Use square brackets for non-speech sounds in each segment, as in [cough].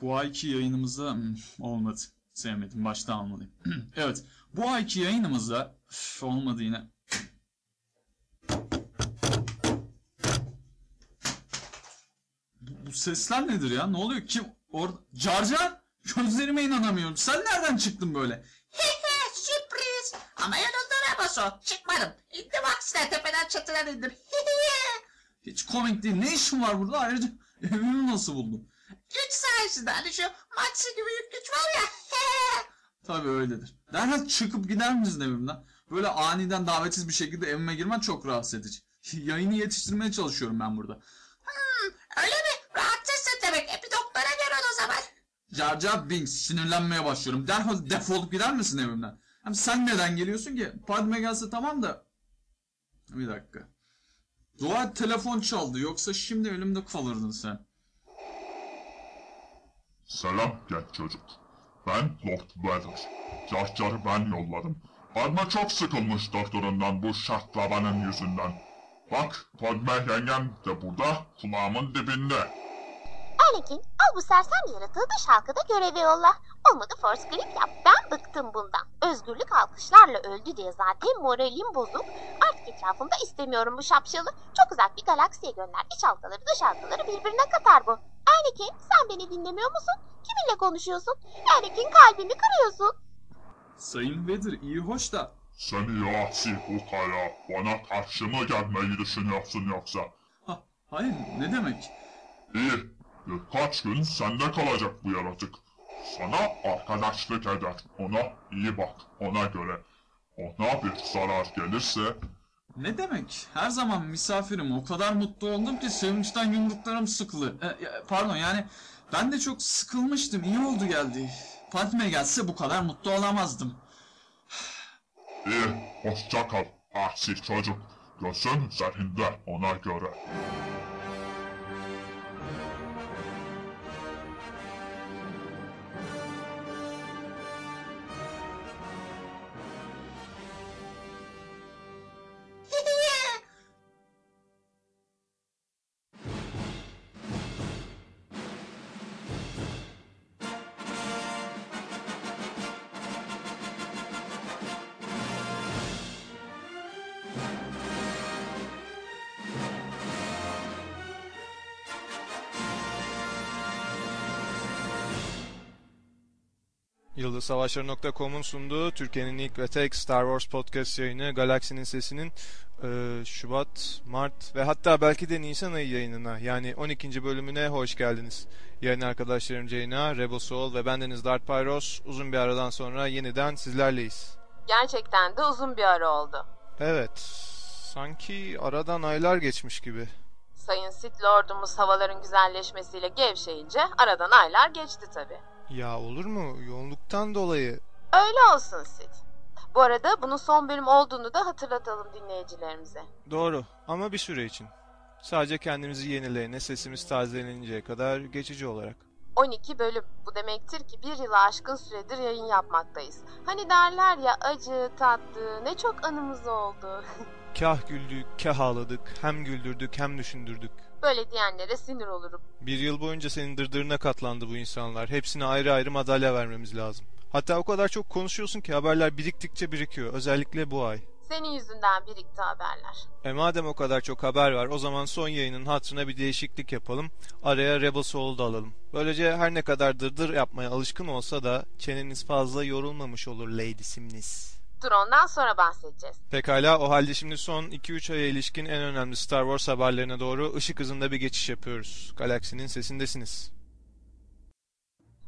Bu ayki yayınımızda hmm, olmadı. Sevmedim. Başta almalıyım. [clears throat] evet. Bu ayki yayınımızda üf, olmadı yine. Bu, bu sesler nedir ya? Ne oluyor? Kim? Orada? Carcar? Gözlerime inanamıyorum. Sen nereden çıktın böyle? Sürpriz. Ama yanıldı Raboso. Çıkmadım. İndim aksine tepeden çatıdan indim. Hiç komik değil. Ne işin var burada? Ayrıca evimi nasıl buldun? Güç sayesinde hani şu Maxi gibi büyük güç var ya. [laughs] Tabii öyledir. Derhal çıkıp gider misin evimden? Böyle aniden davetsiz bir şekilde evime girmen çok rahatsız edici. [laughs] Yayını yetiştirmeye çalışıyorum ben burada. Hmm, öyle mi? Rahatsızsın demek. E bir doktora gör o zaman. Car Car Binks sinirlenmeye başlıyorum. Derhal defolup gider misin evimden? Hem sen neden geliyorsun ki? Padme gelse tamam da. Bir dakika. Dua telefon çaldı yoksa şimdi elimde kalırdın sen. Selam genç çocuk. Ben Lord Vader. Carcar'ı ben yolladım. Padme çok sıkılmış doktorundan bu şaklabanın yüzünden. Bak Padme yengem de burada kulağımın dibinde. Anakin al bu sersem yaratığı dış halkada göreve yolla. Olmadı force grip yap. Ben bıktım bundan. Özgürlük alkışlarla öldü diye zaten moralim bozuk. Artık etrafımda istemiyorum bu şapşalı. Çok uzak bir galaksiye gönder. İç halkaları dış halkaları birbirine katar bu. Anakin sen beni dinlemiyor musun? Kiminle konuşuyorsun? Anakin kalbimi kırıyorsun. Sayın Vader iyi hoş da. Seni yasi ukala bana karşı mı gelmeyi düşünüyorsun yoksa? Ha, hayır ne demek? İyi. Birkaç gün sende kalacak bu yaratık. Sana arkadaşlık eder. Ona iyi bak. Ona göre. Ona bir zarar gelirse Ne demek? Her zaman misafirim. O kadar mutlu oldum ki sevinçten yumruklarım sıkılı. E, pardon yani ben de çok sıkılmıştım. İyi oldu geldi. Padme gelse bu kadar mutlu olamazdım. iyi. Hoşça kal. Asi çocuk. Gözün üzerinde ona göre. YıldızSavaşları.com'un sunduğu Türkiye'nin ilk ve tek Star Wars podcast yayını Galaksinin Sesi'nin e, Şubat, Mart ve hatta belki de Nisan ayı yayınına yani 12. bölümüne hoş geldiniz. Yayın arkadaşlarım Ceyna, Rebel Soul ve bendeniz Dart Pyros uzun bir aradan sonra yeniden sizlerleyiz. Gerçekten de uzun bir ara oldu. Evet, sanki aradan aylar geçmiş gibi. Sayın Sith Lord'umuz havaların güzelleşmesiyle gevşeyince aradan aylar geçti tabii. Ya olur mu? Yoğunluktan dolayı. Öyle olsun Sid. Bu arada bunun son bölüm olduğunu da hatırlatalım dinleyicilerimize. Doğru ama bir süre için. Sadece kendimizi yenileyene, sesimiz tazelenince kadar geçici olarak. 12 bölüm. Bu demektir ki bir yıla aşkın süredir yayın yapmaktayız. Hani derler ya acı, tatlı, ne çok anımız oldu. [laughs] Kah güldük, kah ağladık, hem güldürdük hem düşündürdük. Böyle diyenlere sinir olurum. Bir yıl boyunca senin dırdırına katlandı bu insanlar. Hepsine ayrı ayrı madalya vermemiz lazım. Hatta o kadar çok konuşuyorsun ki haberler biriktikçe birikiyor. Özellikle bu ay. Senin yüzünden birikti haberler. E madem o kadar çok haber var o zaman son yayının hatırına bir değişiklik yapalım. Araya Rebel Soul'u da alalım. Böylece her ne kadar dırdır yapmaya alışkın olsa da çeneniz fazla yorulmamış olur Lady. Dur ondan sonra bahsedeceğiz. Pekala o halde şimdi son 2-3 aya ilişkin en önemli Star Wars haberlerine doğru ışık hızında bir geçiş yapıyoruz. Galaksinin sesindesiniz.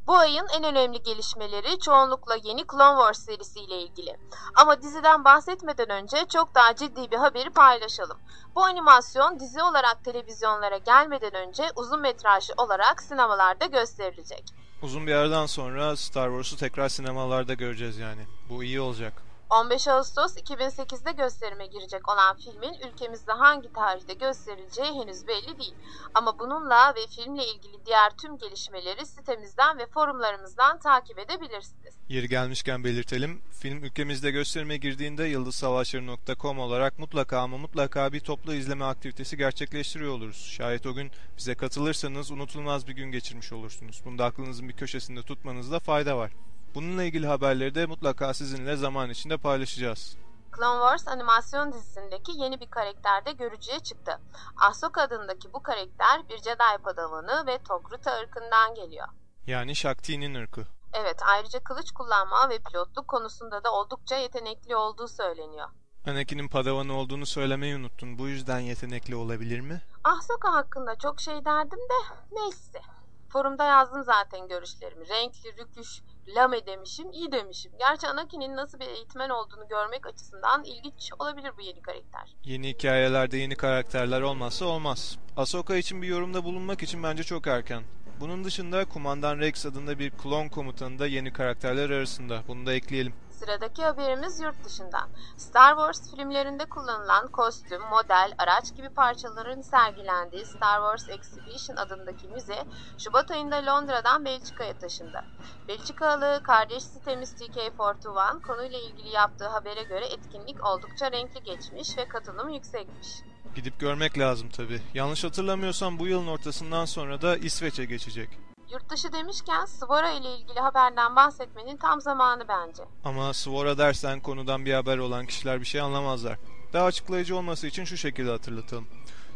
Bu ayın en önemli gelişmeleri çoğunlukla yeni Clone Wars serisiyle ilgili. Ama diziden bahsetmeden önce çok daha ciddi bir haberi paylaşalım. Bu animasyon dizi olarak televizyonlara gelmeden önce uzun metrajlı olarak sinemalarda gösterilecek. Uzun bir aradan sonra Star Wars'u tekrar sinemalarda göreceğiz yani. Bu iyi olacak. 15 Ağustos 2008'de gösterime girecek olan filmin ülkemizde hangi tarihte gösterileceği henüz belli değil. Ama bununla ve filmle ilgili diğer tüm gelişmeleri sitemizden ve forumlarımızdan takip edebilirsiniz. Yeri gelmişken belirtelim. Film ülkemizde gösterime girdiğinde yıldızsavaşları.com olarak mutlaka ama mutlaka bir toplu izleme aktivitesi gerçekleştiriyor oluruz. Şayet o gün bize katılırsanız unutulmaz bir gün geçirmiş olursunuz. Bunu da aklınızın bir köşesinde tutmanızda fayda var. Bununla ilgili haberleri de mutlaka sizinle zaman içinde paylaşacağız. Clone Wars animasyon dizisindeki yeni bir karakter de görücüye çıktı. Ahsoka adındaki bu karakter bir Jedi padavanı ve Togruta ırkından geliyor. Yani Shakti'nin ırkı. Evet, ayrıca kılıç kullanma ve pilotluk konusunda da oldukça yetenekli olduğu söyleniyor. Anakin'in padavanı olduğunu söylemeyi unuttun. Bu yüzden yetenekli olabilir mi? Ahsoka hakkında çok şey derdim de neyse. Forumda yazdım zaten görüşlerimi. Renkli, rüküş, lame demişim, iyi demişim. Gerçi Anakin'in nasıl bir eğitmen olduğunu görmek açısından ilginç olabilir bu yeni karakter. Yeni hikayelerde yeni karakterler olmazsa olmaz. Ahsoka için bir yorumda bulunmak için bence çok erken. Bunun dışında Kumandan Rex adında bir klon komutanı da yeni karakterler arasında. Bunu da ekleyelim. Sıradaki haberimiz yurt dışından. Star Wars filmlerinde kullanılan kostüm, model, araç gibi parçaların sergilendiği Star Wars Exhibition adındaki müze, Şubat ayında Londra'dan Belçika'ya taşındı. Belçikalı kardeş sitemiz TK421 konuyla ilgili yaptığı habere göre etkinlik oldukça renkli geçmiş ve katılım yüksekmiş. Gidip görmek lazım tabi. Yanlış hatırlamıyorsam bu yılın ortasından sonra da İsveç'e geçecek. Yurt dışı demişken Svora ile ilgili haberden bahsetmenin tam zamanı bence. Ama Svora dersen konudan bir haber olan kişiler bir şey anlamazlar. Daha açıklayıcı olması için şu şekilde hatırlatalım.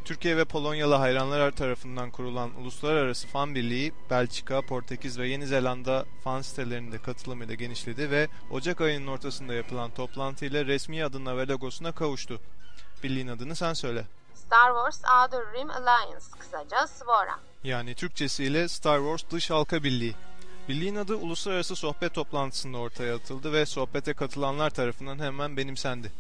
Türkiye ve Polonyalı hayranlar tarafından kurulan Uluslararası Fan Birliği, Belçika, Portekiz ve Yeni Zelanda fan sitelerinde katılımıyla genişledi ve Ocak ayının ortasında yapılan toplantıyla resmi adına ve logosuna kavuştu. Birliğin adını sen söyle. Star Wars Outer Rim Alliance, kısaca SWORA. Yani Türkçesiyle Star Wars Dış Halka Birliği. Birliğin adı uluslararası sohbet toplantısında ortaya atıldı ve sohbete katılanlar tarafından hemen benimsendi.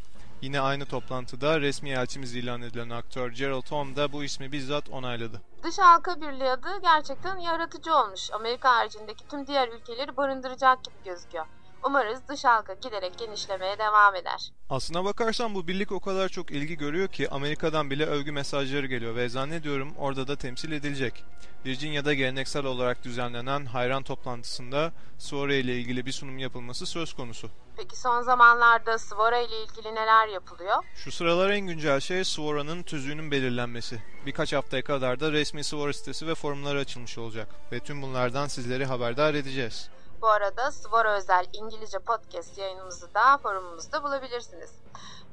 Yine aynı toplantıda resmi elçimiz ilan edilen aktör Gerald Holm da bu ismi bizzat onayladı. Dış halka birliği adı gerçekten yaratıcı olmuş. Amerika haricindeki tüm diğer ülkeleri barındıracak gibi gözüküyor. Umarız dış halka giderek genişlemeye devam eder. Aslına bakarsan bu birlik o kadar çok ilgi görüyor ki Amerika'dan bile övgü mesajları geliyor ve zannediyorum orada da temsil edilecek. Virginia'da geleneksel olarak düzenlenen hayran toplantısında Suore ile ilgili bir sunum yapılması söz konusu. Peki son zamanlarda Svora ile ilgili neler yapılıyor? Şu sıralar en güncel şey Swora'nın tüzüğünün belirlenmesi. Birkaç haftaya kadar da resmi Swora sitesi ve forumları açılmış olacak. Ve tüm bunlardan sizleri haberdar edeceğiz. Bu arada Svora özel İngilizce podcast yayınımızı da forumumuzda bulabilirsiniz.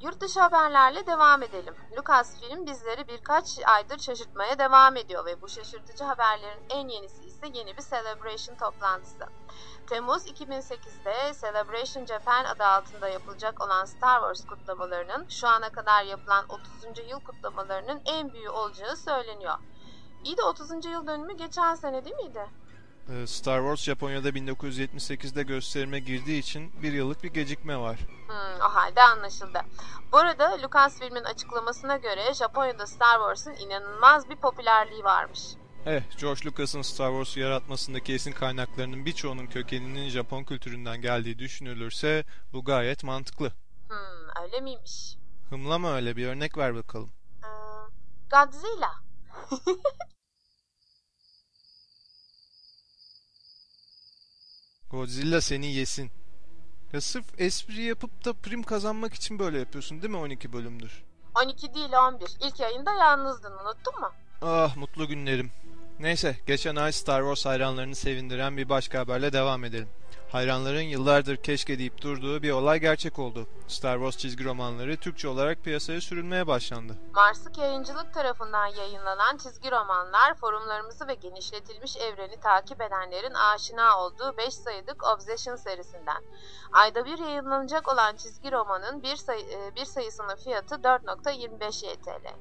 Yurt dışı haberlerle devam edelim. Lucasfilm bizleri birkaç aydır şaşırtmaya devam ediyor ve bu şaşırtıcı haberlerin en yenisi ise yeni bir Celebration toplantısı. Temmuz 2008'de Celebration Japan adı altında yapılacak olan Star Wars kutlamalarının şu ana kadar yapılan 30. yıl kutlamalarının en büyüğü olacağı söyleniyor. İyi de 30. yıl dönümü geçen sene değil miydi? Ee, Star Wars Japonya'da 1978'de gösterime girdiği için bir yıllık bir gecikme var. Hmm, o halde anlaşıldı. Bu arada Lucasfilm'in açıklamasına göre Japonya'da Star Wars'ın inanılmaz bir popülerliği varmış. Eh, George Lucas'ın Star Wars'u yaratmasındaki esin kaynaklarının birçoğunun kökeninin Japon kültüründen geldiği düşünülürse bu gayet mantıklı. Hmm, öyle miymiş? Hımlama öyle bir örnek ver bakalım. Ee, Godzilla. [laughs] Godzilla seni yesin. Ya sırf espri yapıp da prim kazanmak için böyle yapıyorsun değil mi 12 bölümdür? 12 değil 11. İlk yayında yalnızdın unuttun mu? Ah mutlu günlerim. Neyse geçen ay Star Wars hayranlarını sevindiren bir başka haberle devam edelim. Hayranların yıllardır keşke deyip durduğu bir olay gerçek oldu. Star Wars çizgi romanları Türkçe olarak piyasaya sürülmeye başlandı. Marsık Yayıncılık tarafından yayınlanan çizgi romanlar forumlarımızı ve genişletilmiş evreni takip edenlerin aşina olduğu 5 sayılık Obsession serisinden. Ayda bir yayınlanacak olan çizgi romanın bir, sayı, e, bir sayısının fiyatı 4.25 YTL.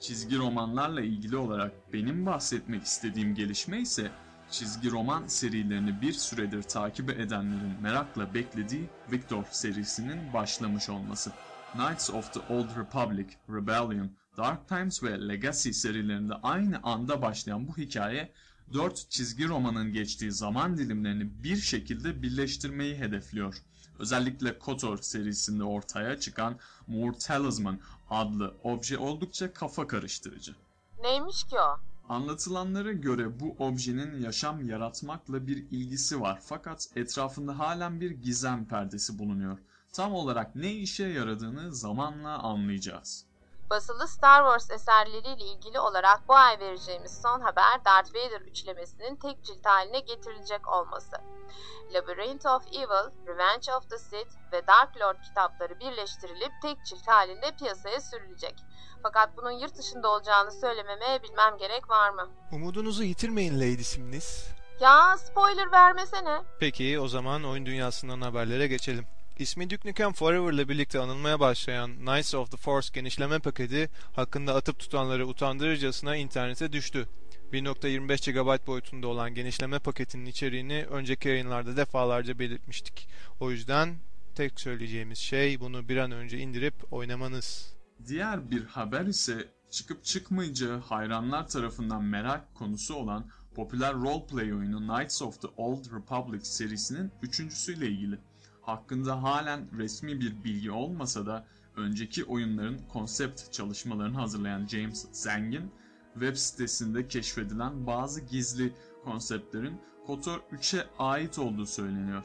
Çizgi romanlarla ilgili olarak benim bahsetmek istediğim gelişme ise çizgi roman serilerini bir süredir takip edenlerin merakla beklediği Victor serisinin başlamış olması. Knights of the Old Republic, Rebellion, Dark Times ve Legacy serilerinde aynı anda başlayan bu hikaye 4 çizgi romanın geçtiği zaman dilimlerini bir şekilde birleştirmeyi hedefliyor. Özellikle KOTOR serisinde ortaya çıkan More Talisman adlı obje oldukça kafa karıştırıcı. Neymiş ki o? Anlatılanlara göre bu objenin yaşam yaratmakla bir ilgisi var fakat etrafında halen bir gizem perdesi bulunuyor. Tam olarak ne işe yaradığını zamanla anlayacağız. Basılı Star Wars eserleriyle ilgili olarak bu ay vereceğimiz son haber Darth Vader üçlemesinin tek cilt haline getirilecek olması. Labyrinth of Evil, Revenge of the Sith ve Dark Lord kitapları birleştirilip tek cilt halinde piyasaya sürülecek. Fakat bunun yurt dışında olacağını söylememe bilmem gerek var mı? Umudunuzu yitirmeyin Lady Simnis. Ya spoiler vermesene. Peki o zaman oyun dünyasından haberlere geçelim. İsmi Duke Nukem Forever ile birlikte anılmaya başlayan Knights of the Force genişleme paketi hakkında atıp tutanları utandırıcasına internete düştü. 1.25 GB boyutunda olan genişleme paketinin içeriğini önceki yayınlarda defalarca belirtmiştik. O yüzden tek söyleyeceğimiz şey bunu bir an önce indirip oynamanız. Diğer bir haber ise çıkıp çıkmayacağı hayranlar tarafından merak konusu olan popüler roleplay oyunu Knights of the Old Republic serisinin üçüncüsüyle ilgili. Hakkında halen resmi bir bilgi olmasa da önceki oyunların konsept çalışmalarını hazırlayan James Zengin web sitesinde keşfedilen bazı gizli konseptlerin KOTOR 3'e ait olduğu söyleniyor.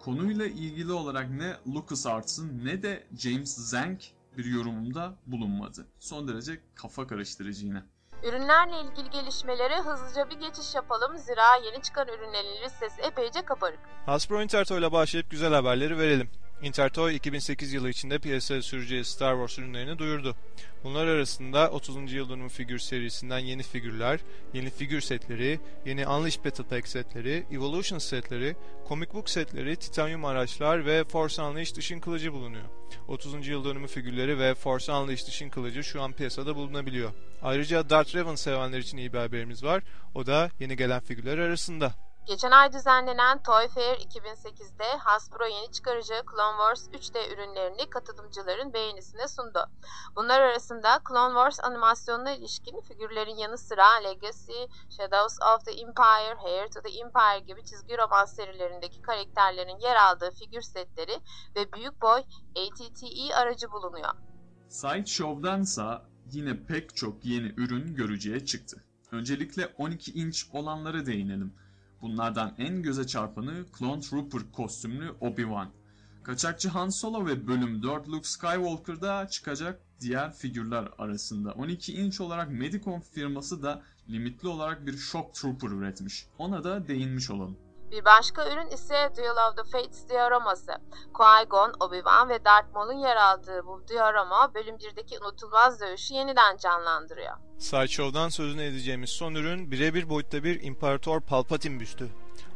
Konuyla ilgili olarak ne LucasArts'ın ne de James Zeng bir yorumunda bulunmadı. Son derece kafa karıştırıcı yine. Ürünlerle ilgili gelişmelere hızlıca bir geçiş yapalım zira yeni çıkan ürünlerin listesi epeyce kabarık. Hasbro Intertoy ile başlayıp güzel haberleri verelim. Intertoy 2008 yılı içinde piyasaya süreceği Star Wars ürünlerini duyurdu. Bunlar arasında 30. yıl dönümü figür serisinden yeni figürler, yeni figür setleri, yeni Unleashed Battle Pack setleri, Evolution setleri, comic book setleri, titanyum araçlar ve Force Unleashed ışın kılıcı bulunuyor. 30. yıl dönümü figürleri ve Force Unleashed ışın kılıcı şu an piyasada bulunabiliyor. Ayrıca Darth Revan sevenler için iyi bir haberimiz var. O da yeni gelen figürler arasında. Geçen ay düzenlenen Toy Fair 2008'de Hasbro yeni çıkaracağı Clone Wars 3D ürünlerini katılımcıların beğenisine sundu. Bunlar arasında Clone Wars animasyonuna ilişkin figürlerin yanı sıra Legacy, Shadows of the Empire, Heir to the Empire gibi çizgi roman serilerindeki karakterlerin yer aldığı figür setleri ve büyük boy ATTE aracı bulunuyor. Sideshow'dansa yine pek çok yeni ürün görücüye çıktı. Öncelikle 12 inç olanlara değinelim. Bunlardan en göze çarpanı Clone Trooper kostümlü Obi-Wan. Kaçakçı Han Solo ve bölüm 4 Luke Skywalker'da çıkacak diğer figürler arasında. 12 inç olarak Medicom firması da limitli olarak bir Shock Trooper üretmiş. Ona da değinmiş olalım. Bir başka ürün ise Duel of the Fates dioraması. Qui-Gon, Obi-Wan ve Darth Maul'un yer aldığı bu diorama bölüm 1'deki unutulmaz dövüşü yeniden canlandırıyor. Sideshow'dan sözünü edeceğimiz son ürün birebir boyutta bir İmparator Palpatine büstü.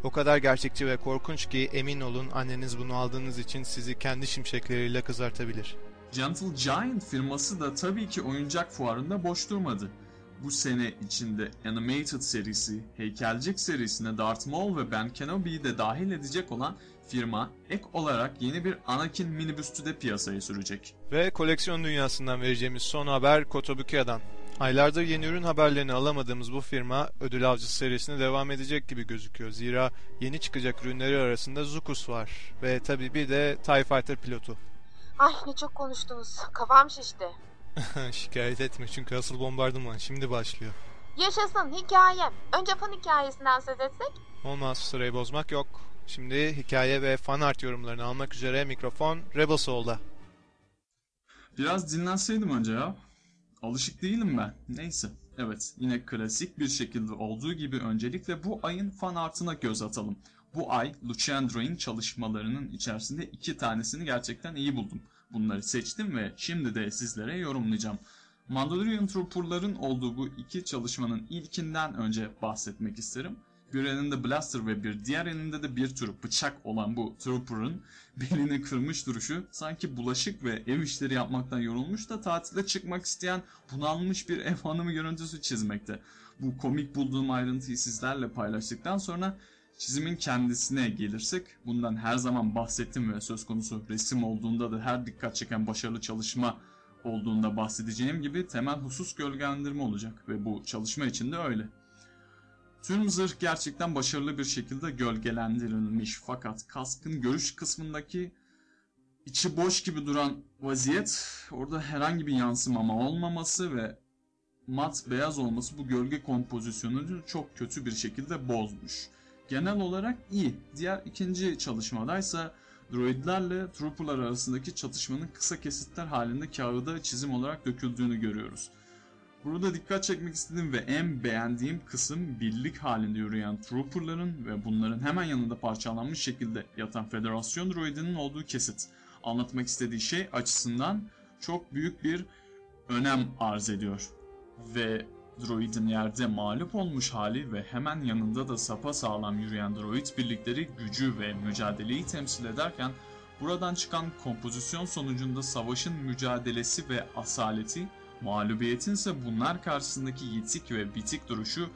O kadar gerçekçi ve korkunç ki emin olun anneniz bunu aldığınız için sizi kendi şimşekleriyle kızartabilir. Gentle Giant firması da tabii ki oyuncak fuarında boş durmadı. Bu sene içinde Animated serisi, Heykelcik serisine Darth Maul ve Ben Kenobi'yi de dahil edecek olan firma ek olarak yeni bir Anakin minibüstü de piyasaya sürecek. Ve koleksiyon dünyasından vereceğimiz son haber Kotobukia'dan. Aylardır yeni ürün haberlerini alamadığımız bu firma ödül avcısı serisine devam edecek gibi gözüküyor. Zira yeni çıkacak ürünleri arasında Zukus var ve tabii bir de TIE Fighter pilotu. Ay ne çok konuştunuz. Kafam şişti. [laughs] Şikayet etme çünkü asıl bombardıman şimdi başlıyor. Yaşasın hikayem. Önce fan hikayesinden söz etsek. Olmaz sırayı bozmak yok. Şimdi hikaye ve fan art yorumlarını almak üzere mikrofon Rebel Soul'da. Biraz dinlenseydim önce ya. Alışık değilim ben. Neyse. Evet, yine klasik bir şekilde olduğu gibi öncelikle bu ayın fan artına göz atalım. Bu ay Lucendro'nun çalışmalarının içerisinde iki tanesini gerçekten iyi buldum. Bunları seçtim ve şimdi de sizlere yorumlayacağım. Mandalorian Trooper'ların olduğu bu iki çalışmanın ilkinden önce bahsetmek isterim. Bir elinde blaster ve bir diğer elinde de bir tür bıçak olan bu Trooper'ın belini kırmış duruşu sanki bulaşık ve ev işleri yapmaktan yorulmuş da tatile çıkmak isteyen bunalmış bir ev hanımı görüntüsü çizmekte. Bu komik bulduğum ayrıntıyı sizlerle paylaştıktan sonra çizimin kendisine gelirsek bundan her zaman bahsettim ve söz konusu resim olduğunda da her dikkat çeken başarılı çalışma olduğunda bahsedeceğim gibi temel husus gölgelendirme olacak ve bu çalışma için de öyle. Tüm zırh gerçekten başarılı bir şekilde gölgelendirilmiş fakat kaskın görüş kısmındaki içi boş gibi duran vaziyet orada herhangi bir yansımama olmaması ve mat beyaz olması bu gölge kompozisyonunu çok kötü bir şekilde bozmuş. Genel olarak iyi. Diğer ikinci çalışmadaysa droidlerle trooperlar arasındaki çatışmanın kısa kesitler halinde kağıda çizim olarak döküldüğünü görüyoruz. Burada dikkat çekmek istediğim ve en beğendiğim kısım birlik halinde yürüyen trooperların ve bunların hemen yanında parçalanmış şekilde yatan federasyon droidinin olduğu kesit. Anlatmak istediği şey açısından çok büyük bir önem arz ediyor. Ve droidin yerde mağlup olmuş hali ve hemen yanında da sapa sağlam yürüyen droid birlikleri gücü ve mücadeleyi temsil ederken buradan çıkan kompozisyon sonucunda savaşın mücadelesi ve asaleti, mağlubiyetin ise bunlar karşısındaki yitik ve bitik duruşu,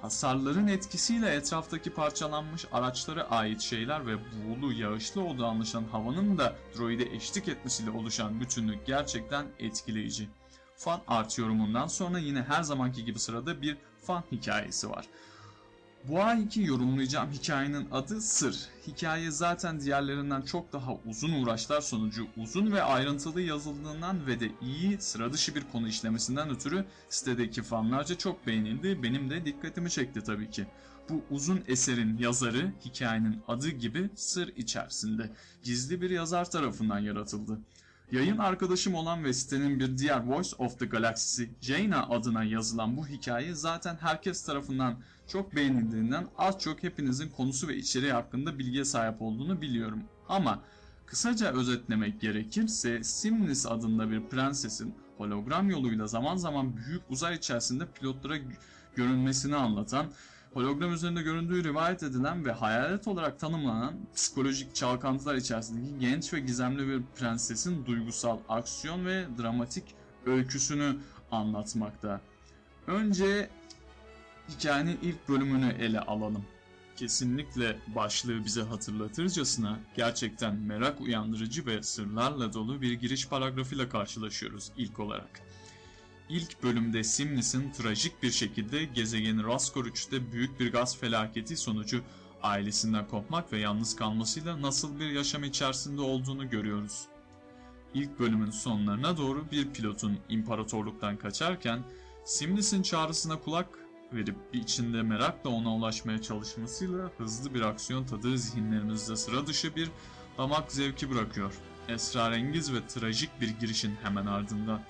hasarların etkisiyle etraftaki parçalanmış araçlara ait şeyler ve buğulu, yağışlı olduğu anlaşılan havanın da droide eşlik etmesiyle oluşan bütünlük gerçekten etkileyici fan art yorumundan sonra yine her zamanki gibi sırada bir fan hikayesi var. Bu ayki yorumlayacağım hikayenin adı Sır. Hikaye zaten diğerlerinden çok daha uzun uğraşlar sonucu uzun ve ayrıntılı yazıldığından ve de iyi sıra dışı bir konu işlemesinden ötürü sitedeki fanlarca çok beğenildi. Benim de dikkatimi çekti tabii ki. Bu uzun eserin yazarı hikayenin adı gibi sır içerisinde gizli bir yazar tarafından yaratıldı. Yayın arkadaşım olan ve sitenin bir diğer Voice of the Galaxy'si Jaina adına yazılan bu hikaye zaten herkes tarafından çok beğenildiğinden az çok hepinizin konusu ve içeriği hakkında bilgiye sahip olduğunu biliyorum. Ama kısaca özetlemek gerekirse Simnis adında bir prensesin hologram yoluyla zaman zaman büyük uzay içerisinde pilotlara görünmesini anlatan hologram üzerinde göründüğü rivayet edilen ve hayalet olarak tanımlanan psikolojik çalkantılar içerisindeki genç ve gizemli bir prensesin duygusal aksiyon ve dramatik öyküsünü anlatmakta. Önce hikayenin ilk bölümünü ele alalım. Kesinlikle başlığı bize hatırlatırcasına gerçekten merak uyandırıcı ve sırlarla dolu bir giriş paragrafıyla karşılaşıyoruz ilk olarak. İlk bölümde Simnis'in trajik bir şekilde gezegeni Raskor 3'te büyük bir gaz felaketi sonucu ailesinden kopmak ve yalnız kalmasıyla nasıl bir yaşam içerisinde olduğunu görüyoruz. İlk bölümün sonlarına doğru bir pilotun imparatorluktan kaçarken Simnis'in çağrısına kulak verip içinde merakla ona ulaşmaya çalışmasıyla hızlı bir aksiyon tadığı zihinlerimizde sıra dışı bir damak zevki bırakıyor. Esrarengiz ve trajik bir girişin hemen ardından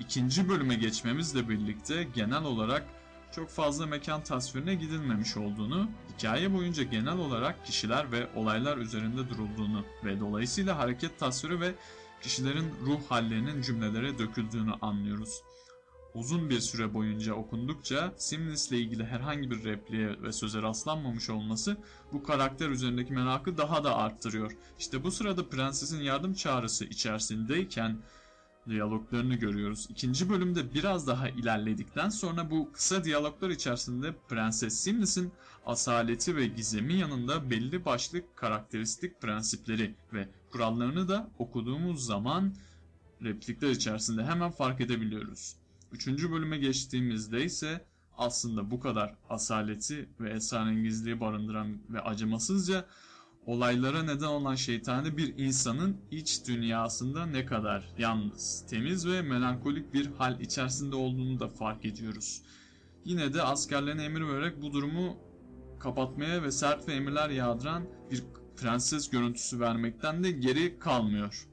ikinci bölüme geçmemizle birlikte genel olarak çok fazla mekan tasvirine gidilmemiş olduğunu, hikaye boyunca genel olarak kişiler ve olaylar üzerinde durulduğunu ve dolayısıyla hareket tasviri ve kişilerin ruh hallerinin cümlelere döküldüğünü anlıyoruz. Uzun bir süre boyunca okundukça Simlis ile ilgili herhangi bir repliğe ve söze rastlanmamış olması bu karakter üzerindeki merakı daha da arttırıyor. İşte bu sırada prensesin yardım çağrısı içerisindeyken diyaloglarını görüyoruz. İkinci bölümde biraz daha ilerledikten sonra bu kısa diyaloglar içerisinde Prenses Simlis'in asaleti ve gizemi yanında belli başlı karakteristik prensipleri ve kurallarını da okuduğumuz zaman replikler içerisinde hemen fark edebiliyoruz. Üçüncü bölüme geçtiğimizde ise aslında bu kadar asaleti ve esrarengizliği barındıran ve acımasızca olaylara neden olan şeytani bir insanın iç dünyasında ne kadar yalnız, temiz ve melankolik bir hal içerisinde olduğunu da fark ediyoruz. Yine de askerlerine emir vererek bu durumu kapatmaya ve sert ve emirler yağdıran bir prenses görüntüsü vermekten de geri kalmıyor.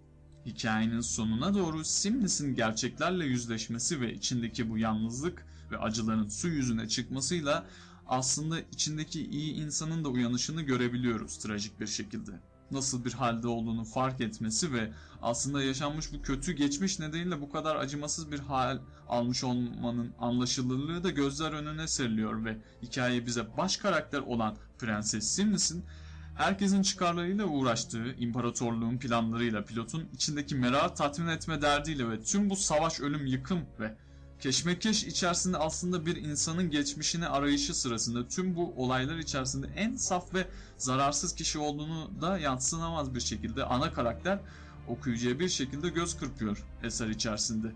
Hikayenin sonuna doğru Simnis'in gerçeklerle yüzleşmesi ve içindeki bu yalnızlık ve acıların su yüzüne çıkmasıyla aslında içindeki iyi insanın da uyanışını görebiliyoruz trajik bir şekilde. Nasıl bir halde olduğunu fark etmesi ve aslında yaşanmış bu kötü geçmiş nedeniyle bu kadar acımasız bir hal almış olmanın anlaşılırlığı da gözler önüne seriliyor ve hikaye bize baş karakter olan Prenses Simnis'in herkesin çıkarlarıyla uğraştığı imparatorluğun planlarıyla pilotun içindeki merakı tatmin etme derdiyle ve tüm bu savaş, ölüm, yıkım ve keşmekeş içerisinde aslında bir insanın geçmişini arayışı sırasında tüm bu olaylar içerisinde en saf ve zararsız kişi olduğunu da yansınamaz bir şekilde ana karakter okuyucuya bir şekilde göz kırpıyor eser içerisinde.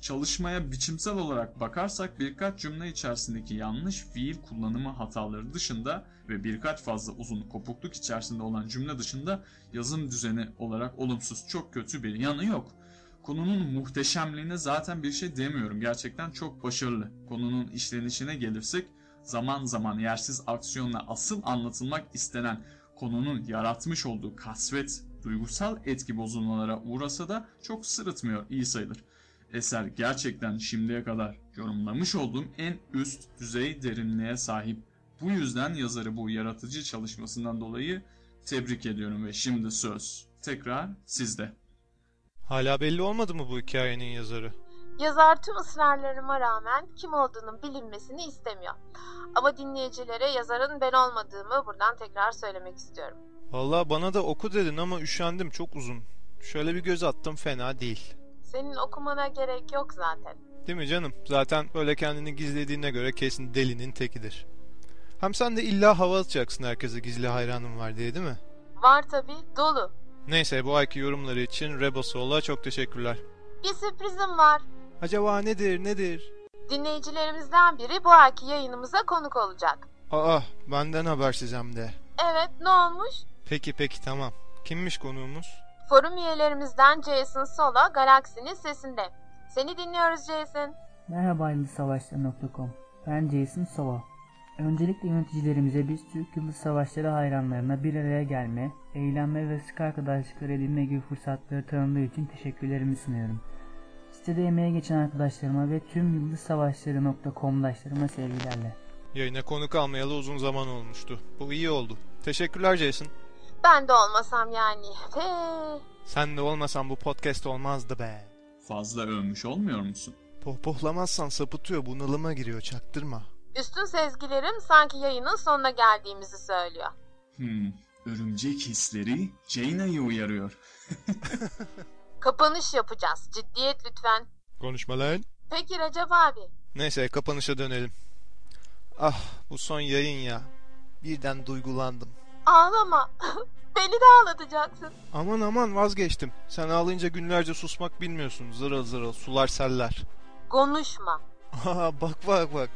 Çalışmaya biçimsel olarak bakarsak birkaç cümle içerisindeki yanlış fiil kullanımı hataları dışında ve birkaç fazla uzun kopukluk içerisinde olan cümle dışında yazım düzeni olarak olumsuz çok kötü bir yanı yok. Konunun muhteşemliğine zaten bir şey demiyorum. Gerçekten çok başarılı. Konunun işlenişine gelirsek zaman zaman yersiz aksiyonla asıl anlatılmak istenen konunun yaratmış olduğu kasvet, duygusal etki bozulmalara uğrasa da çok sırıtmıyor, iyi sayılır. Eser gerçekten şimdiye kadar yorumlamış olduğum en üst düzey derinliğe sahip. Bu yüzden yazarı bu yaratıcı çalışmasından dolayı tebrik ediyorum ve şimdi söz tekrar sizde. Hala belli olmadı mı bu hikayenin yazarı? Yazar tüm ısrarlarıma rağmen kim olduğunun bilinmesini istemiyor. Ama dinleyicilere yazarın ben olmadığımı buradan tekrar söylemek istiyorum. Vallahi bana da oku dedin ama üşendim çok uzun. Şöyle bir göz attım fena değil. Senin okumana gerek yok zaten. Değil mi canım? Zaten böyle kendini gizlediğine göre kesin delinin tekidir. Hem sen de illa hava atacaksın herkese gizli hayranım var diye değil mi? Var tabi dolu. Neyse bu ayki yorumları için Rebosol'a çok teşekkürler. Bir sürprizim var. Acaba nedir nedir? Dinleyicilerimizden biri bu ayki yayınımıza konuk olacak. Aa benden habersiz hem de. Evet ne olmuş? Peki peki tamam. Kimmiş konuğumuz? Forum üyelerimizden Jason Solo Galaksinin sesinde. Seni dinliyoruz Jason. Merhaba yıldızsavaşları.com Ben Jason Sova. Öncelikle yöneticilerimize biz Türk Yıldız Savaşları hayranlarına bir araya gelme, eğlenme ve sık arkadaşlıklar edinme gibi fırsatları tanıdığı için teşekkürlerimi sunuyorum. Sitede emeğe geçen arkadaşlarıma ve tüm yıldızsavaşları.com'daşlarıma sevgilerle. Yayına konuk almayalı uzun zaman olmuştu. Bu iyi oldu. Teşekkürler Jason. Ben de olmasam yani. He. Sen de olmasan bu podcast olmazdı be. Fazla övmüş olmuyor musun? Pohpohlamazsan sapıtıyor bunalıma giriyor çaktırma. Üstün sezgilerim sanki yayının sonuna geldiğimizi söylüyor. Hmm, örümcek hisleri Jayna'yı uyarıyor. [laughs] Kapanış yapacağız. Ciddiyet lütfen. Konuşma lan. Peki Recep abi. Neyse kapanışa dönelim. Ah bu son yayın ya. Birden duygulandım. Ağlama. [laughs] Beni de ağlatacaksın. Aman aman vazgeçtim. Sen ağlayınca günlerce susmak bilmiyorsun. Zırıl zırıl sular seller. Konuşma. [laughs] Aa, bak bak bak.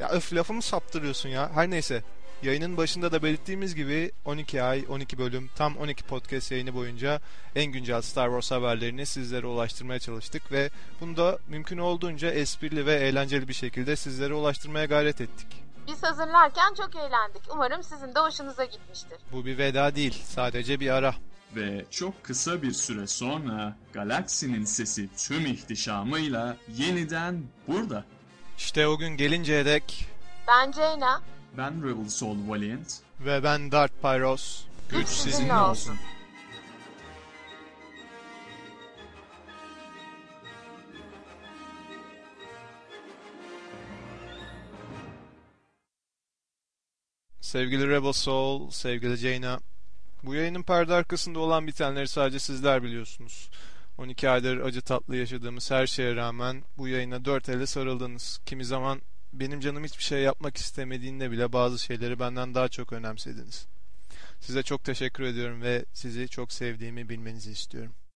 Ya, öf lafımı saptırıyorsun ya. Her neyse. Yayının başında da belirttiğimiz gibi 12 ay, 12 bölüm, tam 12 podcast yayını boyunca en güncel Star Wars haberlerini sizlere ulaştırmaya çalıştık ve bunu da mümkün olduğunca esprili ve eğlenceli bir şekilde sizlere ulaştırmaya gayret ettik. Biz hazırlarken çok eğlendik. Umarım sizin de hoşunuza gitmiştir. Bu bir veda değil, sadece bir ara. Ve çok kısa bir süre sonra galaksinin sesi tüm ihtişamıyla yeniden burada. İşte o gün gelinceye dek Ben Ceyna. Ben Rebel Soul Valiant. ve ben Darth Pyros. Güç Güç sizinle sizinle olsun. olsun. Sevgili Rebel Soul, sevgili Jaina. Bu yayının perde arkasında olan bitenleri sadece sizler biliyorsunuz. 12 aydır acı tatlı yaşadığımız her şeye rağmen bu yayına dört elle sarıldınız. Kimi zaman benim canım hiçbir şey yapmak istemediğinde bile bazı şeyleri benden daha çok önemsediniz. Size çok teşekkür ediyorum ve sizi çok sevdiğimi bilmenizi istiyorum.